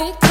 perfect.